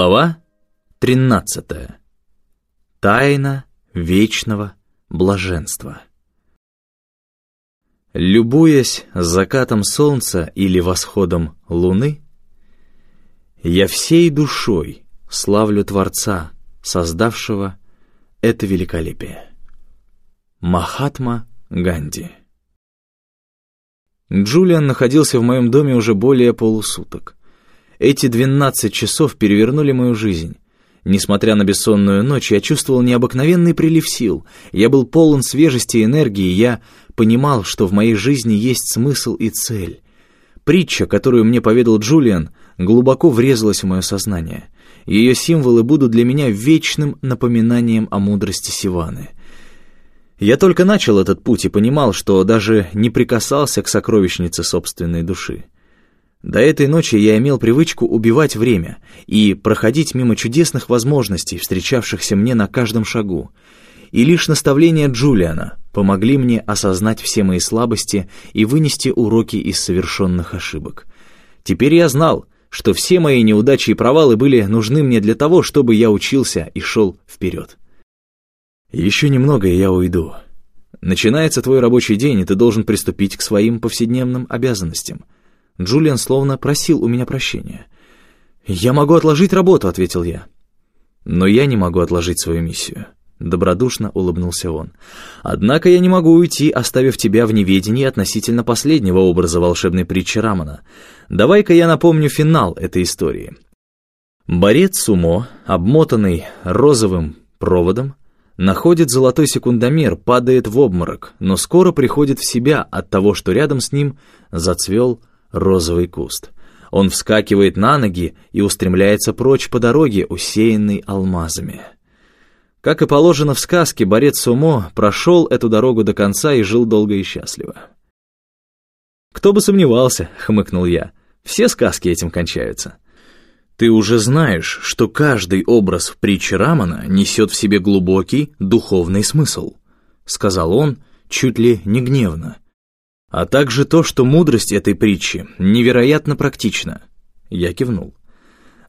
Глава 13. Тайна вечного блаженства. Любуясь закатом солнца или восходом луны, я всей душой славлю Творца, создавшего это великолепие. Махатма Ганди Джулиан находился в моем доме уже более полусуток. Эти двенадцать часов перевернули мою жизнь. Несмотря на бессонную ночь, я чувствовал необыкновенный прилив сил. Я был полон свежести и энергии, я понимал, что в моей жизни есть смысл и цель. Притча, которую мне поведал Джулиан, глубоко врезалась в мое сознание. Ее символы будут для меня вечным напоминанием о мудрости Сиваны. Я только начал этот путь и понимал, что даже не прикасался к сокровищнице собственной души. До этой ночи я имел привычку убивать время и проходить мимо чудесных возможностей, встречавшихся мне на каждом шагу. И лишь наставления Джулиана помогли мне осознать все мои слабости и вынести уроки из совершенных ошибок. Теперь я знал, что все мои неудачи и провалы были нужны мне для того, чтобы я учился и шел вперед. Еще немного, и я уйду. Начинается твой рабочий день, и ты должен приступить к своим повседневным обязанностям — Джулиан словно просил у меня прощения. «Я могу отложить работу», — ответил я. «Но я не могу отложить свою миссию», — добродушно улыбнулся он. «Однако я не могу уйти, оставив тебя в неведении относительно последнего образа волшебной притчи Рамана. Давай-ка я напомню финал этой истории». Борец сумо, обмотанный розовым проводом, находит золотой секундомер, падает в обморок, но скоро приходит в себя от того, что рядом с ним зацвел розовый куст. Он вскакивает на ноги и устремляется прочь по дороге, усеянной алмазами. Как и положено в сказке, борец Сумо прошел эту дорогу до конца и жил долго и счастливо. «Кто бы сомневался», — хмыкнул я, — «все сказки этим кончаются». «Ты уже знаешь, что каждый образ в притче Рамана несет в себе глубокий духовный смысл», — сказал он, чуть ли не гневно а также то, что мудрость этой притчи невероятно практична. Я кивнул.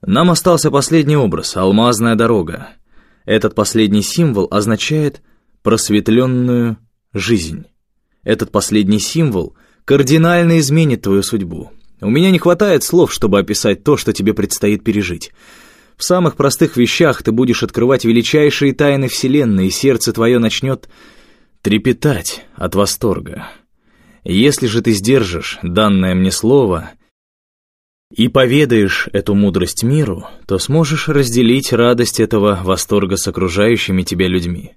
Нам остался последний образ — алмазная дорога. Этот последний символ означает просветленную жизнь. Этот последний символ кардинально изменит твою судьбу. У меня не хватает слов, чтобы описать то, что тебе предстоит пережить. В самых простых вещах ты будешь открывать величайшие тайны Вселенной, и сердце твое начнет трепетать от восторга. Если же ты сдержишь данное мне слово и поведаешь эту мудрость миру, то сможешь разделить радость этого восторга с окружающими тебя людьми.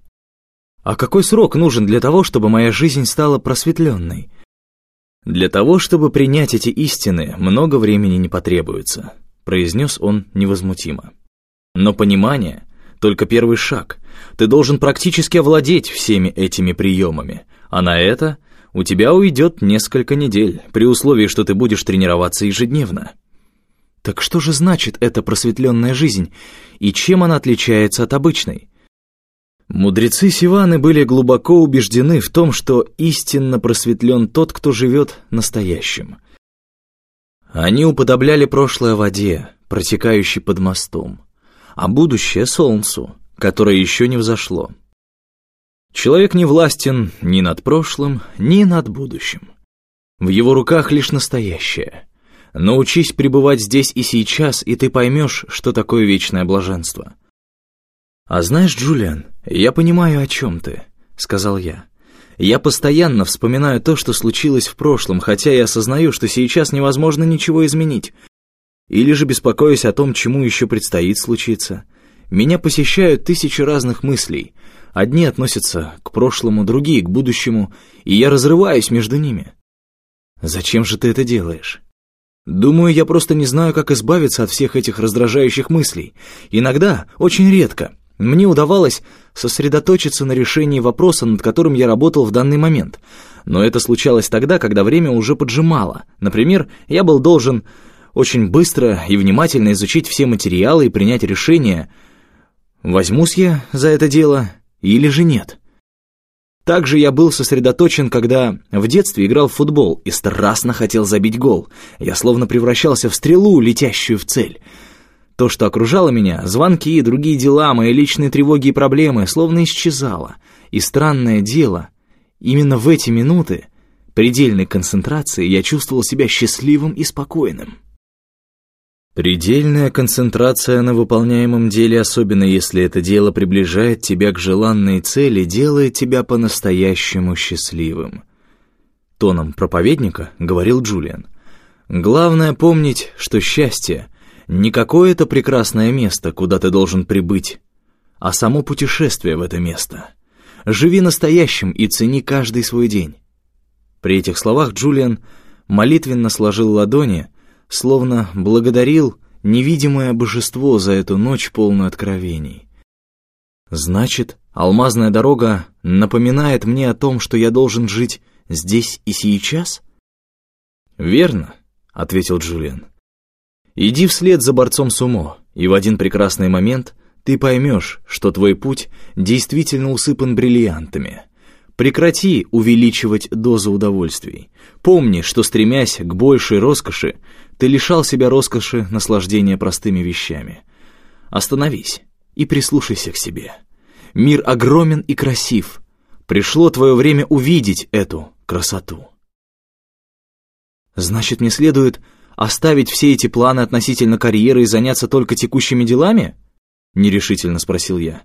А какой срок нужен для того, чтобы моя жизнь стала просветленной? Для того, чтобы принять эти истины, много времени не потребуется, произнес он невозмутимо. Но понимание — только первый шаг. Ты должен практически овладеть всеми этими приемами, а на это у тебя уйдет несколько недель, при условии, что ты будешь тренироваться ежедневно. Так что же значит эта просветленная жизнь, и чем она отличается от обычной? Мудрецы Сиваны были глубоко убеждены в том, что истинно просветлен тот, кто живет настоящим. Они уподобляли прошлое воде, протекающей под мостом, а будущее — солнцу, которое еще не взошло. Человек не властен ни над прошлым, ни над будущим. В его руках лишь настоящее. Научись пребывать здесь и сейчас, и ты поймешь, что такое вечное блаженство. «А знаешь, Джулиан, я понимаю, о чем ты», — сказал я. «Я постоянно вспоминаю то, что случилось в прошлом, хотя и осознаю, что сейчас невозможно ничего изменить. Или же беспокоюсь о том, чему еще предстоит случиться. Меня посещают тысячи разных мыслей — Одни относятся к прошлому, другие — к будущему, и я разрываюсь между ними. Зачем же ты это делаешь? Думаю, я просто не знаю, как избавиться от всех этих раздражающих мыслей. Иногда, очень редко, мне удавалось сосредоточиться на решении вопроса, над которым я работал в данный момент. Но это случалось тогда, когда время уже поджимало. Например, я был должен очень быстро и внимательно изучить все материалы и принять решение, возьмусь я за это дело или же нет? Также я был сосредоточен, когда в детстве играл в футбол и страстно хотел забить гол. Я словно превращался в стрелу, летящую в цель. То, что окружало меня, звонки, другие дела, мои личные тревоги и проблемы, словно исчезало. И странное дело, именно в эти минуты предельной концентрации я чувствовал себя счастливым и спокойным. Предельная концентрация на выполняемом деле, особенно если это дело приближает тебя к желанной цели, делает тебя по-настоящему счастливым. Тоном проповедника говорил Джулиан. Главное помнить, что счастье не какое-то прекрасное место, куда ты должен прибыть, а само путешествие в это место. Живи настоящим и цени каждый свой день. При этих словах Джулиан молитвенно сложил ладони, словно благодарил невидимое божество за эту ночь полную откровений. Значит, алмазная дорога напоминает мне о том, что я должен жить здесь и сейчас? Верно, ответил Джулиан. Иди вслед за борцом сумо, и в один прекрасный момент ты поймешь, что твой путь действительно усыпан бриллиантами. Прекрати увеличивать дозу удовольствий. Помни, что стремясь к большей роскоши, ты лишал себя роскоши наслаждения простыми вещами. Остановись и прислушайся к себе. Мир огромен и красив. Пришло твое время увидеть эту красоту. Значит, мне следует Оставить все эти планы относительно карьеры и заняться только текущими делами?» Нерешительно спросил я.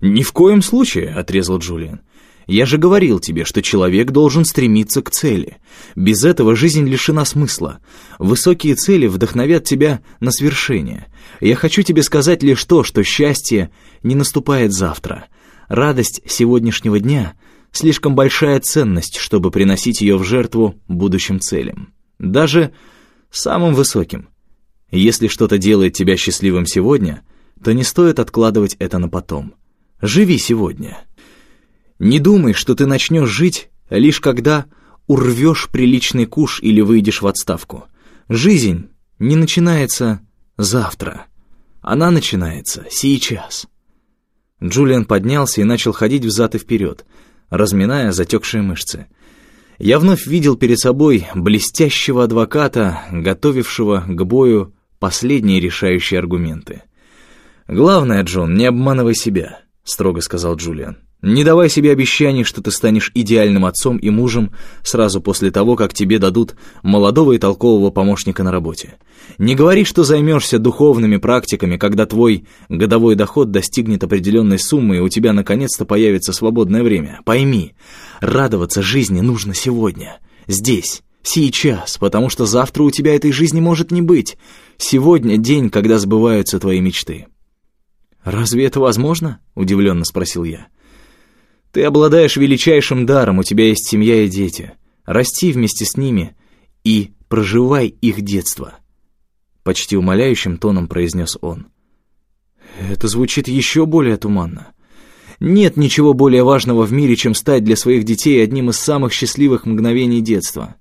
«Ни в коем случае», — отрезал Джулиан. «Я же говорил тебе, что человек должен стремиться к цели. Без этого жизнь лишена смысла. Высокие цели вдохновят тебя на свершение. Я хочу тебе сказать лишь то, что счастье не наступает завтра. Радость сегодняшнего дня — слишком большая ценность, чтобы приносить ее в жертву будущим целям. Даже самым высоким. Если что-то делает тебя счастливым сегодня, то не стоит откладывать это на потом. Живи сегодня. Не думай, что ты начнешь жить лишь когда урвешь приличный куш или выйдешь в отставку. Жизнь не начинается завтра. Она начинается сейчас. Джулиан поднялся и начал ходить взад и вперед, разминая затекшие мышцы я вновь видел перед собой блестящего адвоката, готовившего к бою последние решающие аргументы. «Главное, Джон, не обманывай себя», — строго сказал Джулиан. «Не давай себе обещаний, что ты станешь идеальным отцом и мужем сразу после того, как тебе дадут молодого и толкового помощника на работе. Не говори, что займешься духовными практиками, когда твой годовой доход достигнет определенной суммы и у тебя наконец-то появится свободное время. Пойми, радоваться жизни нужно сегодня, здесь, сейчас, потому что завтра у тебя этой жизни может не быть. Сегодня день, когда сбываются твои мечты». «Разве это возможно?» — удивленно спросил я. «Ты обладаешь величайшим даром, у тебя есть семья и дети. Расти вместе с ними и проживай их детство» почти умоляющим тоном произнес он. Это звучит еще более туманно. Нет ничего более важного в мире, чем стать для своих детей одним из самых счастливых мгновений детства.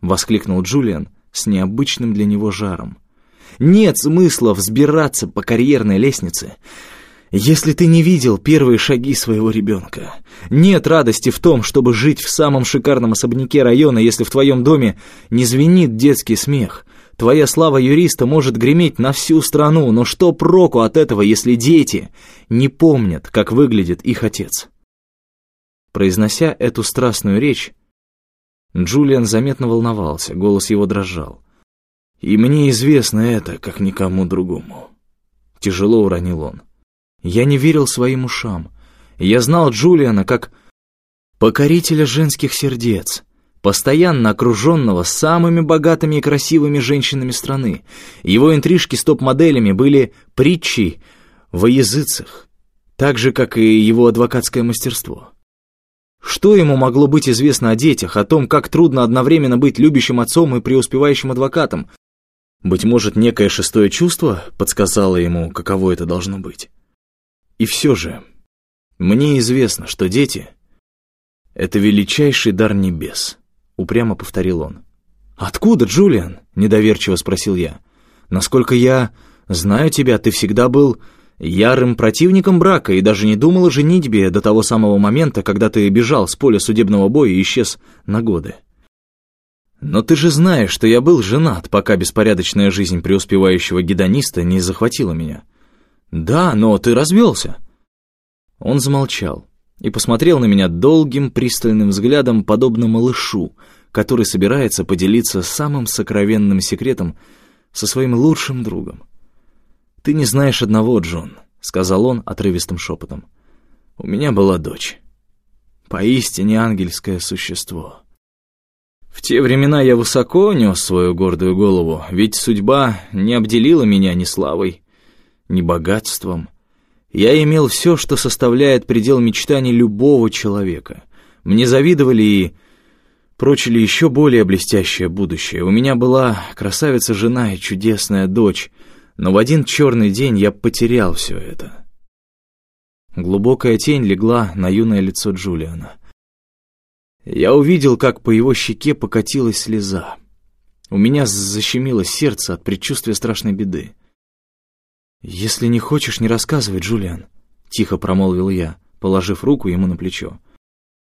Воскликнул Джулиан с необычным для него жаром. Нет смысла взбираться по карьерной лестнице, если ты не видел первые шаги своего ребенка. Нет радости в том, чтобы жить в самом шикарном особняке района, если в твоем доме не звенит детский смех, Твоя слава юриста может греметь на всю страну, но что проку от этого, если дети не помнят, как выглядит их отец? Произнося эту страстную речь, Джулиан заметно волновался, голос его дрожал. «И мне известно это, как никому другому». Тяжело уронил он. Я не верил своим ушам. Я знал Джулиана как покорителя женских сердец, постоянно окруженного самыми богатыми и красивыми женщинами страны. Его интрижки с топ-моделями были притчей во языцах, так же, как и его адвокатское мастерство. Что ему могло быть известно о детях, о том, как трудно одновременно быть любящим отцом и преуспевающим адвокатом? Быть может, некое шестое чувство подсказало ему, каково это должно быть. И все же, мне известно, что дети — это величайший дар небес. — упрямо повторил он. «Откуда, Джулиан?» — недоверчиво спросил я. «Насколько я знаю тебя, ты всегда был ярым противником брака и даже не думал о женитьбе до того самого момента, когда ты бежал с поля судебного боя и исчез на годы». Но ты же знаешь, что я был женат, пока беспорядочная жизнь преуспевающего гедониста не захватила меня. Да, но ты развелся. Он замолчал и посмотрел на меня долгим пристальным взглядом, подобно малышу, который собирается поделиться самым сокровенным секретом со своим лучшим другом. «Ты не знаешь одного, Джон», — сказал он отрывистым шепотом. «У меня была дочь. Поистине ангельское существо». В те времена я высоко нес свою гордую голову, ведь судьба не обделила меня ни славой, ни богатством. Я имел все, что составляет предел мечтаний любого человека. Мне завидовали и прочили еще более блестящее будущее. У меня была красавица-жена и чудесная дочь, но в один черный день я потерял все это. Глубокая тень легла на юное лицо Джулиана — я увидел, как по его щеке покатилась слеза. У меня защемило сердце от предчувствия страшной беды. «Если не хочешь, не рассказывай, Джулиан», — тихо промолвил я, положив руку ему на плечо.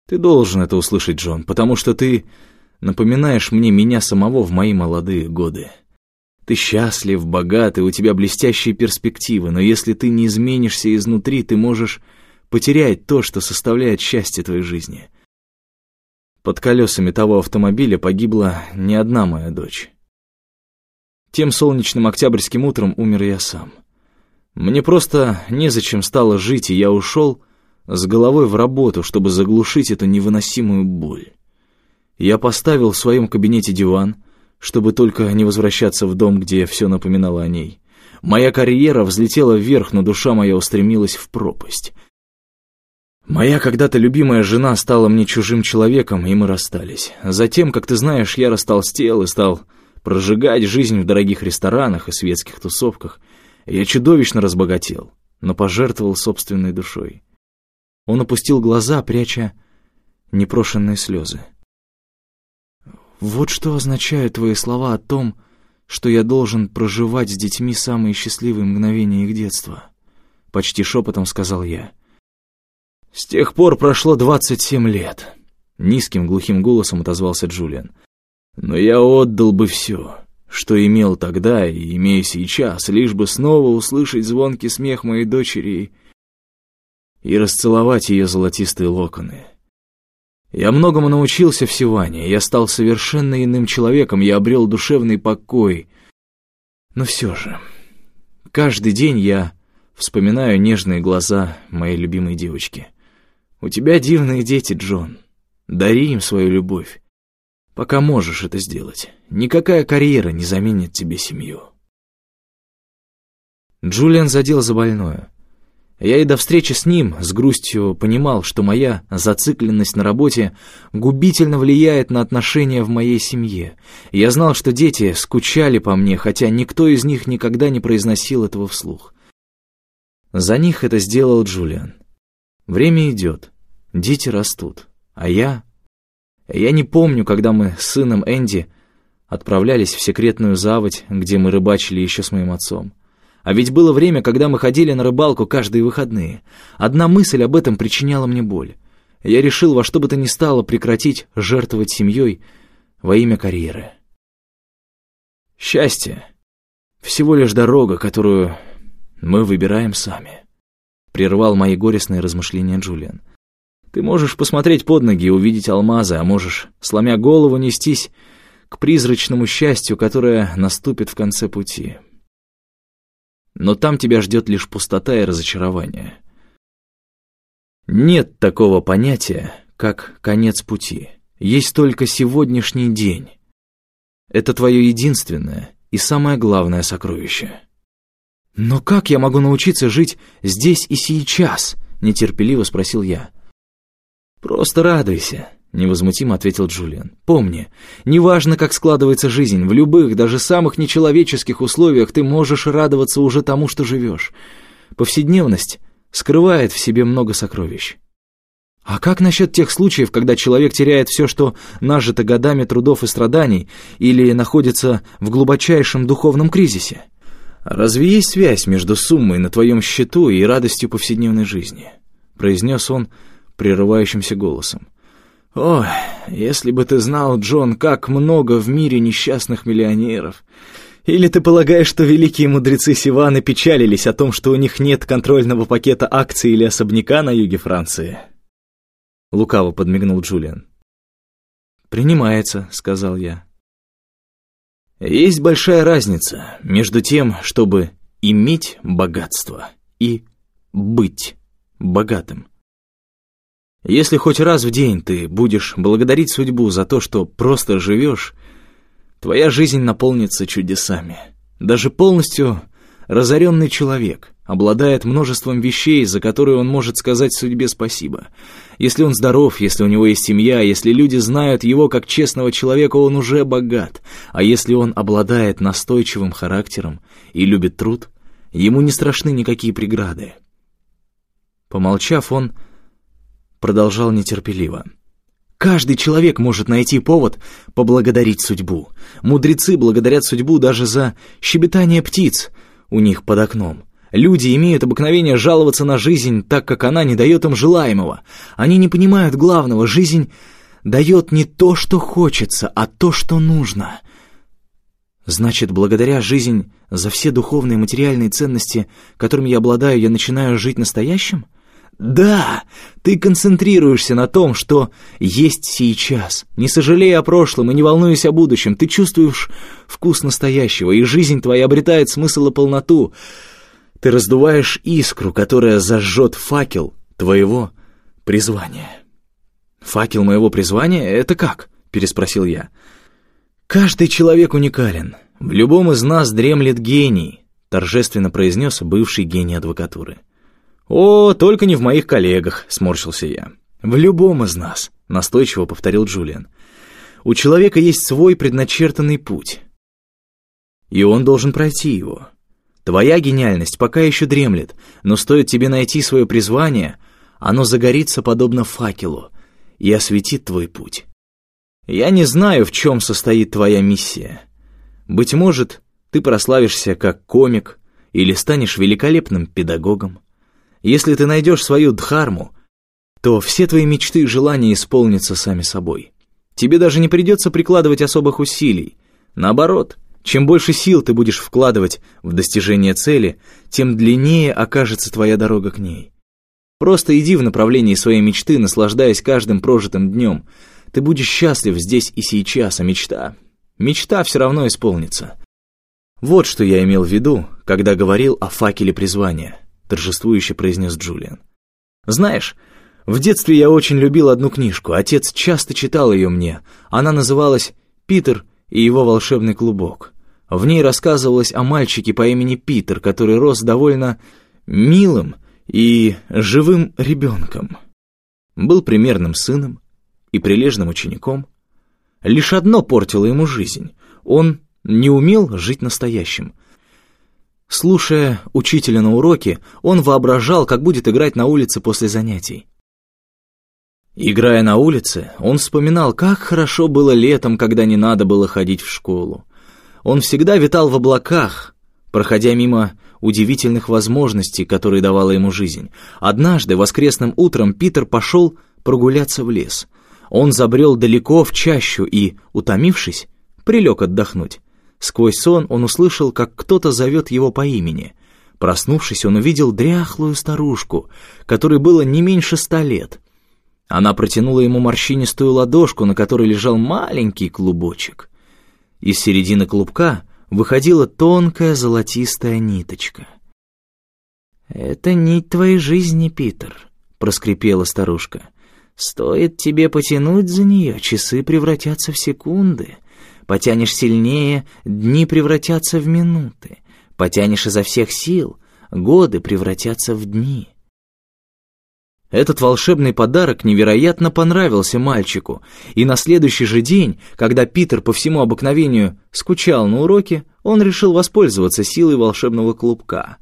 «Ты должен это услышать, Джон, потому что ты напоминаешь мне меня самого в мои молодые годы. Ты счастлив, богат, и у тебя блестящие перспективы, но если ты не изменишься изнутри, ты можешь потерять то, что составляет счастье твоей жизни». Под колесами того автомобиля погибла не одна моя дочь. Тем солнечным октябрьским утром умер я сам. Мне просто незачем стало жить, и я ушел с головой в работу, чтобы заглушить эту невыносимую боль. Я поставил в своем кабинете диван, чтобы только не возвращаться в дом, где все напоминало о ней. Моя карьера взлетела вверх, но душа моя устремилась в пропасть — Моя когда-то любимая жена стала мне чужим человеком, и мы расстались. Затем, как ты знаешь, я растолстел и стал прожигать жизнь в дорогих ресторанах и светских тусовках. Я чудовищно разбогател, но пожертвовал собственной душой. Он опустил глаза, пряча непрошенные слезы. «Вот что означают твои слова о том, что я должен проживать с детьми самые счастливые мгновения их детства», — почти шепотом сказал я. «С тех пор прошло двадцать семь лет», — низким глухим голосом отозвался Джулиан. «Но я отдал бы все, что имел тогда и имею сейчас, лишь бы снова услышать звонкий смех моей дочери и расцеловать ее золотистые локоны. Я многому научился в Сиване, я стал совершенно иным человеком, я обрел душевный покой. Но все же, каждый день я вспоминаю нежные глаза моей любимой девочки». У тебя дивные дети, Джон. Дари им свою любовь. Пока можешь это сделать. Никакая карьера не заменит тебе семью. Джулиан задел за больное. Я и до встречи с ним с грустью понимал, что моя зацикленность на работе губительно влияет на отношения в моей семье. Я знал, что дети скучали по мне, хотя никто из них никогда не произносил этого вслух. За них это сделал Джулиан. Время идет, дети растут, а я... Я не помню, когда мы с сыном Энди отправлялись в секретную заводь, где мы рыбачили еще с моим отцом. А ведь было время, когда мы ходили на рыбалку каждые выходные. Одна мысль об этом причиняла мне боль. Я решил во что бы то ни стало прекратить жертвовать семьей во имя карьеры. Счастье — всего лишь дорога, которую мы выбираем сами прервал мои горестные размышления Джулиан. «Ты можешь посмотреть под ноги и увидеть алмазы, а можешь, сломя голову, нестись к призрачному счастью, которое наступит в конце пути. Но там тебя ждет лишь пустота и разочарование. Нет такого понятия, как конец пути. Есть только сегодняшний день. Это твое единственное и самое главное сокровище». «Но как я могу научиться жить здесь и сейчас?» — нетерпеливо спросил я. «Просто радуйся», — невозмутимо ответил Джулиан. «Помни, неважно, как складывается жизнь, в любых, даже самых нечеловеческих условиях ты можешь радоваться уже тому, что живешь. Повседневность скрывает в себе много сокровищ». А как насчет тех случаев, когда человек теряет все, что нажито годами трудов и страданий, или находится в глубочайшем духовном кризисе? «Разве есть связь между суммой на твоем счету и радостью повседневной жизни?» — произнес он прерывающимся голосом. «Ой, если бы ты знал, Джон, как много в мире несчастных миллионеров. Или ты полагаешь, что великие мудрецы Сиваны печалились о том, что у них нет контрольного пакета акций или особняка на юге Франции?» Лукаво подмигнул Джулиан. «Принимается», — сказал я. «Есть большая разница между тем, чтобы иметь богатство и быть богатым. Если хоть раз в день ты будешь благодарить судьбу за то, что просто живешь, твоя жизнь наполнится чудесами. Даже полностью разоренный человек обладает множеством вещей, за которые он может сказать судьбе спасибо. Если он здоров, если у него есть семья, если люди знают его как честного человека, он уже богат. А если он обладает настойчивым характером и любит труд, ему не страшны никакие преграды. Помолчав, он продолжал нетерпеливо. Каждый человек может найти повод поблагодарить судьбу. Мудрецы благодарят судьбу даже за щебетание птиц у них под окном. Люди имеют обыкновение жаловаться на жизнь, так как она не дает им желаемого. Они не понимают главного. Жизнь дает не то, что хочется, а то, что нужно. Значит, благодаря жизнь за все духовные и материальные ценности, которыми я обладаю, я начинаю жить настоящим? Да, ты концентрируешься на том, что есть сейчас, не сожалея о прошлом и не волнуясь о будущем. Ты чувствуешь вкус настоящего, и жизнь твоя обретает смысл и полноту. Ты раздуваешь искру, которая зажжет факел твоего призвания. «Факел моего призвания — это как?» — переспросил я. «Каждый человек уникален. В любом из нас дремлет гений», — торжественно произнес бывший гений адвокатуры. «О, только не в моих коллегах», — сморщился я. «В любом из нас», — настойчиво повторил Джулиан. «У человека есть свой предначертанный путь, и он должен пройти его. Твоя гениальность пока еще дремлет, но стоит тебе найти свое призвание, оно загорится подобно факелу и осветит твой путь. Я не знаю, в чем состоит твоя миссия. Быть может, ты прославишься как комик или станешь великолепным педагогом. Если ты найдешь свою дхарму, то все твои мечты и желания исполнятся сами собой. Тебе даже не придется прикладывать особых усилий. Наоборот, чем больше сил ты будешь вкладывать в достижение цели, тем длиннее окажется твоя дорога к ней. Просто иди в направлении своей мечты, наслаждаясь каждым прожитым днем. Ты будешь счастлив здесь и сейчас, а мечта... Мечта все равно исполнится. Вот что я имел в виду, когда говорил о факеле призвания, торжествующе произнес Джулиан. Знаешь, в детстве я очень любил одну книжку, отец часто читал ее мне. Она называлась «Питер и его волшебный клубок». В ней рассказывалось о мальчике по имени Питер, который рос довольно милым и живым ребенком. Был примерным сыном и прилежным учеником. Лишь одно портило ему жизнь. Он не умел жить настоящим. Слушая учителя на уроке, он воображал, как будет играть на улице после занятий. Играя на улице, он вспоминал, как хорошо было летом, когда не надо было ходить в школу. Он всегда витал в облаках, проходя мимо удивительных возможностей, которые давала ему жизнь. Однажды, воскресным утром, Питер пошел прогуляться в лес. Он забрел далеко в чащу и, утомившись, прилег отдохнуть. Сквозь сон он услышал, как кто-то зовет его по имени. Проснувшись, он увидел дряхлую старушку, которой было не меньше ста лет. Она протянула ему морщинистую ладошку, на которой лежал маленький клубочек. Из середины клубка выходила тонкая золотистая ниточка. «Это нить твоей жизни, Питер», — проскрипела старушка. «Стоит тебе потянуть за нее, часы превратятся в секунды. Потянешь сильнее, дни превратятся в минуты. Потянешь изо всех сил, годы превратятся в дни». Этот волшебный подарок невероятно понравился мальчику, и на следующий же день, когда Питер по всему обыкновению скучал на уроке, он решил воспользоваться силой волшебного клубка.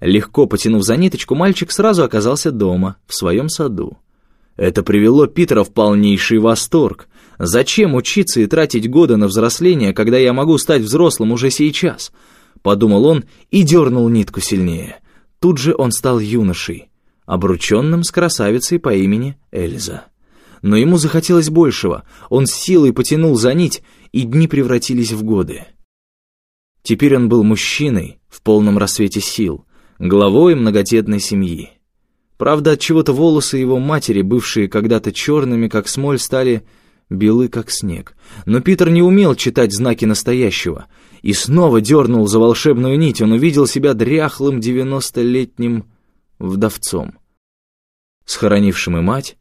Легко потянув за ниточку, мальчик сразу оказался дома, в своем саду. Это привело Питера в полнейший восторг. «Зачем учиться и тратить годы на взросление, когда я могу стать взрослым уже сейчас?» Подумал он и дернул нитку сильнее. Тут же он стал юношей обрученным с красавицей по имени Эльза. но ему захотелось большего. Он с силой потянул за нить, и дни превратились в годы. Теперь он был мужчиной в полном рассвете сил, главой многодетной семьи. Правда, от чего-то волосы его матери, бывшие когда-то черными, как смоль, стали белы, как снег. Но Питер не умел читать знаки настоящего и снова дернул за волшебную нить. Он увидел себя дряхлым девяностолетним вдовцом, схоронившим и мать,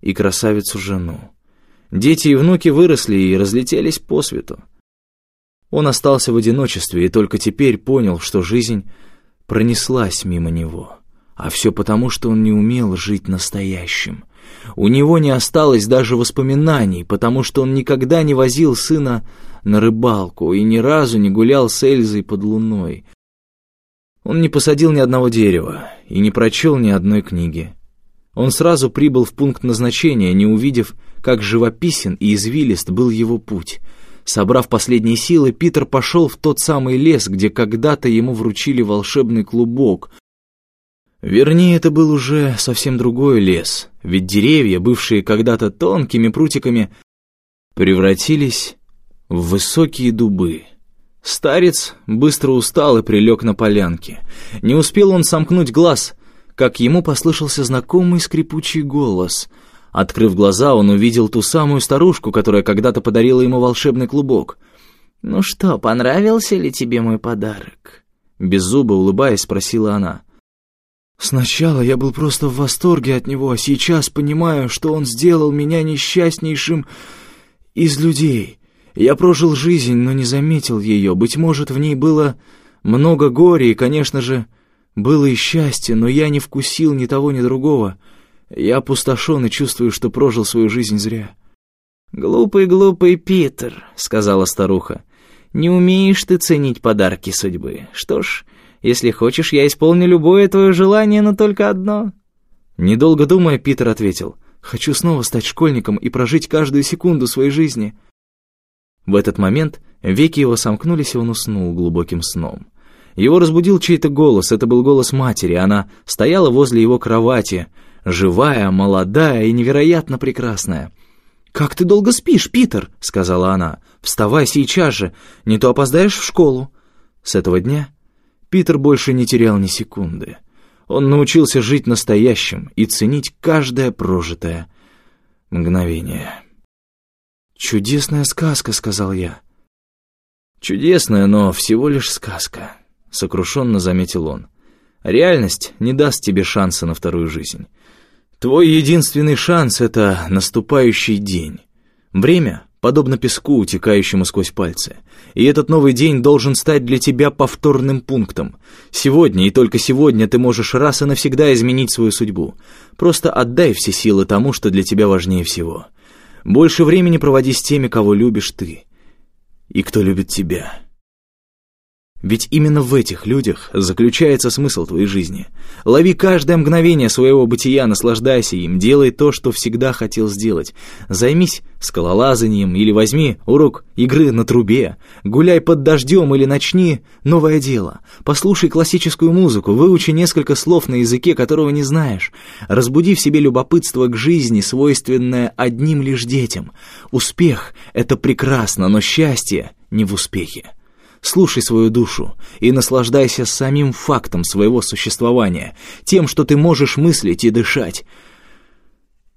и красавицу жену. Дети и внуки выросли и разлетелись по свету. Он остался в одиночестве и только теперь понял, что жизнь пронеслась мимо него. А все потому, что он не умел жить настоящим. У него не осталось даже воспоминаний, потому что он никогда не возил сына на рыбалку и ни разу не гулял с Эльзой под луной. Он не посадил ни одного дерева и не прочел ни одной книги. Он сразу прибыл в пункт назначения, не увидев, как живописен и извилист был его путь. Собрав последние силы, Питер пошел в тот самый лес, где когда-то ему вручили волшебный клубок, Вернее, это был уже совсем другой лес, ведь деревья, бывшие когда-то тонкими прутиками, превратились в высокие дубы. Старец быстро устал и прилег на полянке. Не успел он сомкнуть глаз, как ему послышался знакомый скрипучий голос. Открыв глаза, он увидел ту самую старушку, которая когда-то подарила ему волшебный клубок. «Ну что, понравился ли тебе мой подарок?» Беззубо улыбаясь, спросила она. Сначала я был просто в восторге от него, а сейчас понимаю, что он сделал меня несчастнейшим из людей. Я прожил жизнь, но не заметил ее. Быть может, в ней было много горя, и, конечно же, было и счастье, но я не вкусил ни того, ни другого. Я опустошен и чувствую, что прожил свою жизнь зря. «Глупый, глупый Питер», — сказала старуха. «Не умеешь ты ценить подарки судьбы. Что ж, если хочешь, я исполню любое твое желание, но только одно». Недолго думая, Питер ответил, «Хочу снова стать школьником и прожить каждую секунду своей жизни». В этот момент веки его сомкнулись, и он уснул глубоким сном. Его разбудил чей-то голос, это был голос матери, она стояла возле его кровати, живая, молодая и невероятно прекрасная. «Как ты долго спишь, Питер?» — сказала она. «Вставай сейчас же, не то опоздаешь в школу». С этого дня Питер больше не терял ни секунды. Он научился жить настоящим и ценить каждое прожитое мгновение. «Чудесная сказка», — сказал я. «Чудесная, но всего лишь сказка», — сокрушенно заметил он. «Реальность не даст тебе шанса на вторую жизнь. Твой единственный шанс — это наступающий день. Время подобно песку, утекающему сквозь пальцы. И этот новый день должен стать для тебя повторным пунктом. Сегодня и только сегодня ты можешь раз и навсегда изменить свою судьбу. Просто отдай все силы тому, что для тебя важнее всего. Больше времени проводи с теми, кого любишь ты и кто любит тебя. Ведь именно в этих людях заключается смысл твоей жизни. Лови каждое мгновение своего бытия, наслаждайся им, делай то, что всегда хотел сделать. Займись скалолазанием или возьми урок игры на трубе. Гуляй под дождем или начни новое дело. Послушай классическую музыку, выучи несколько слов на языке, которого не знаешь. Разбуди в себе любопытство к жизни, свойственное одним лишь детям. Успех — это прекрасно, но счастье не в успехе. Слушай свою душу и наслаждайся самим фактом своего существования, тем, что ты можешь мыслить и дышать.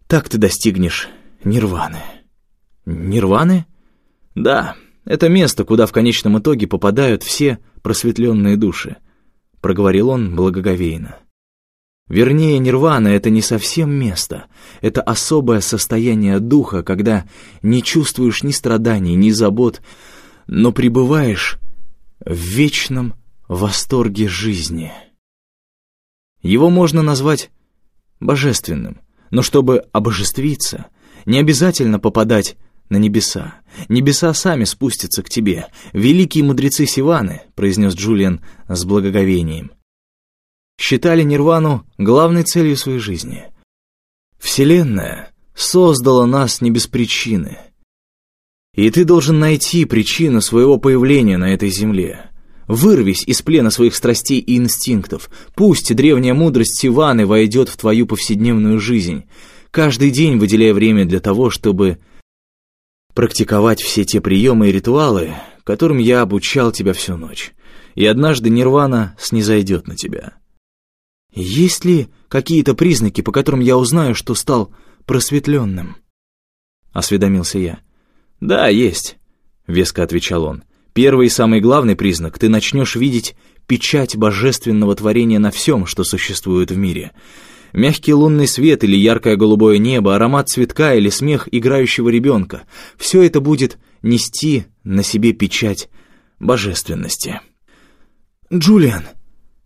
Так ты достигнешь нирваны. Нирваны? Да, это место, куда в конечном итоге попадают все просветленные души, проговорил он благоговейно. Вернее, нирвана — это не совсем место. Это особое состояние духа, когда не чувствуешь ни страданий, ни забот, но пребываешь в вечном восторге жизни. Его можно назвать божественным, но чтобы обожествиться, не обязательно попадать на небеса. Небеса сами спустятся к тебе. Великие мудрецы Сиваны, произнес Джулиан с благоговением, считали нирвану главной целью своей жизни. Вселенная создала нас не без причины — и ты должен найти причину своего появления на этой земле. Вырвись из плена своих страстей и инстинктов. Пусть древняя мудрость Сиваны войдет в твою повседневную жизнь. каждый день выделяя время для того, чтобы практиковать все те приемы и ритуалы, которым я обучал тебя всю ночь. И однажды нирвана снизойдет на тебя. Есть ли какие-то признаки, по которым я узнаю, что стал просветленным?» Осведомился я. «Да, есть», — веско отвечал он. «Первый и самый главный признак — ты начнешь видеть печать божественного творения на всем, что существует в мире. Мягкий лунный свет или яркое голубое небо, аромат цветка или смех играющего ребенка — все это будет нести на себе печать божественности». «Джулиан»,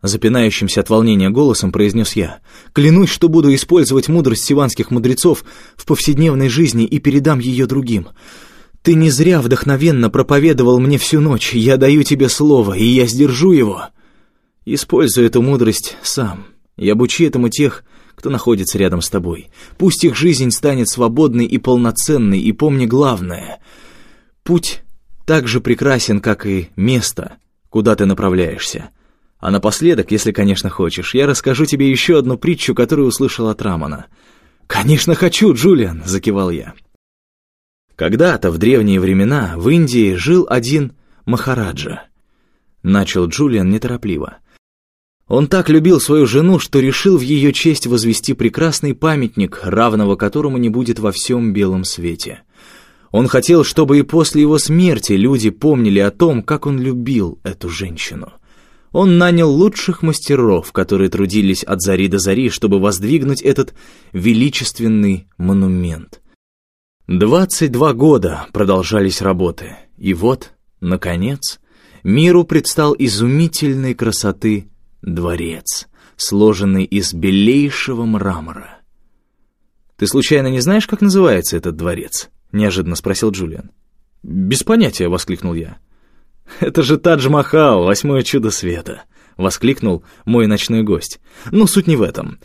Запинающимся от волнения голосом произнес я. «Клянусь, что буду использовать мудрость сиванских мудрецов в повседневной жизни и передам ее другим. Ты не зря вдохновенно проповедовал мне всю ночь. Я даю тебе слово, и я сдержу его. Используй эту мудрость сам и обучи этому тех, кто находится рядом с тобой. Пусть их жизнь станет свободной и полноценной, и помни главное. Путь так же прекрасен, как и место, куда ты направляешься». А напоследок, если, конечно, хочешь, я расскажу тебе еще одну притчу, которую услышал от Рамана. «Конечно хочу, Джулиан!» — закивал я. Когда-то, в древние времена, в Индии жил один Махараджа. Начал Джулиан неторопливо. Он так любил свою жену, что решил в ее честь возвести прекрасный памятник, равного которому не будет во всем белом свете. Он хотел, чтобы и после его смерти люди помнили о том, как он любил эту женщину он нанял лучших мастеров, которые трудились от зари до зари, чтобы воздвигнуть этот величественный монумент. Двадцать два года продолжались работы, и вот, наконец, миру предстал изумительной красоты дворец, сложенный из белейшего мрамора. «Ты случайно не знаешь, как называется этот дворец?» — неожиданно спросил Джулиан. «Без понятия», — воскликнул я. «Это же Тадж-Махал, восьмое чудо света!» — воскликнул мой ночной гость. «Но суть не в этом.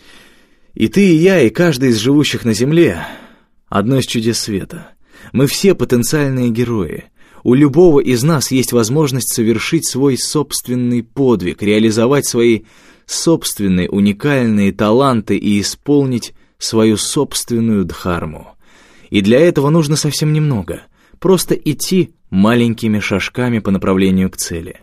И ты, и я, и каждый из живущих на Земле — одно из чудес света. Мы все потенциальные герои. У любого из нас есть возможность совершить свой собственный подвиг, реализовать свои собственные уникальные таланты и исполнить свою собственную дхарму. И для этого нужно совсем немного — просто идти маленькими шажками по направлению к цели.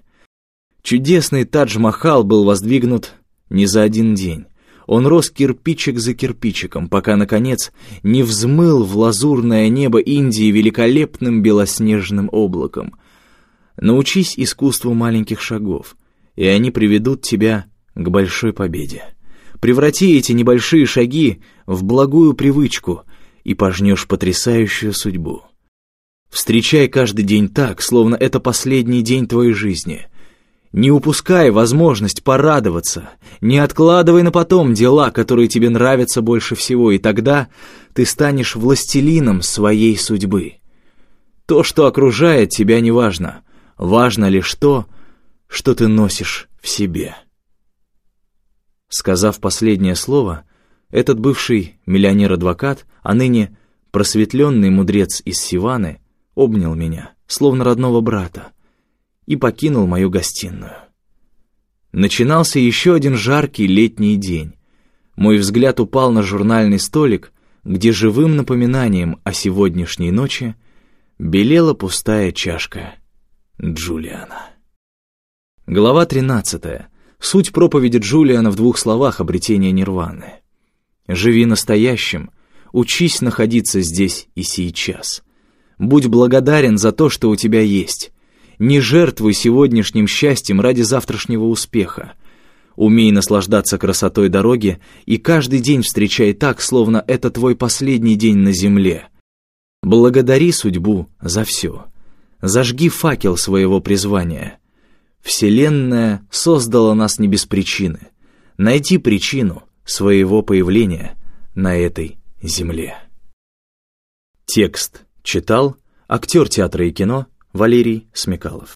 Чудесный Тадж-Махал был воздвигнут не за один день. Он рос кирпичик за кирпичиком, пока, наконец, не взмыл в лазурное небо Индии великолепным белоснежным облаком. Научись искусству маленьких шагов, и они приведут тебя к большой победе. Преврати эти небольшие шаги в благую привычку и пожнешь потрясающую судьбу. Встречай каждый день так, словно это последний день твоей жизни. Не упускай возможность порадоваться, не откладывай на потом дела, которые тебе нравятся больше всего, и тогда ты станешь властелином своей судьбы. То, что окружает тебя, не важно. Важно лишь то, что ты носишь в себе. Сказав последнее слово, этот бывший миллионер-адвокат, а ныне просветленный мудрец из Сиваны, обнял меня, словно родного брата, и покинул мою гостиную. Начинался еще один жаркий летний день. Мой взгляд упал на журнальный столик, где живым напоминанием о сегодняшней ночи белела пустая чашка Джулиана. Глава 13. Суть проповеди Джулиана в двух словах обретения нирваны. «Живи настоящим, учись находиться здесь и сейчас». Будь благодарен за то, что у тебя есть. Не жертвуй сегодняшним счастьем ради завтрашнего успеха. Умей наслаждаться красотой дороги и каждый день встречай так, словно это твой последний день на земле. Благодари судьбу за все. Зажги факел своего призвания. Вселенная создала нас не без причины. Найти причину своего появления на этой земле. Текст Читал актер театра и кино Валерий Смекалов.